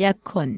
약혼.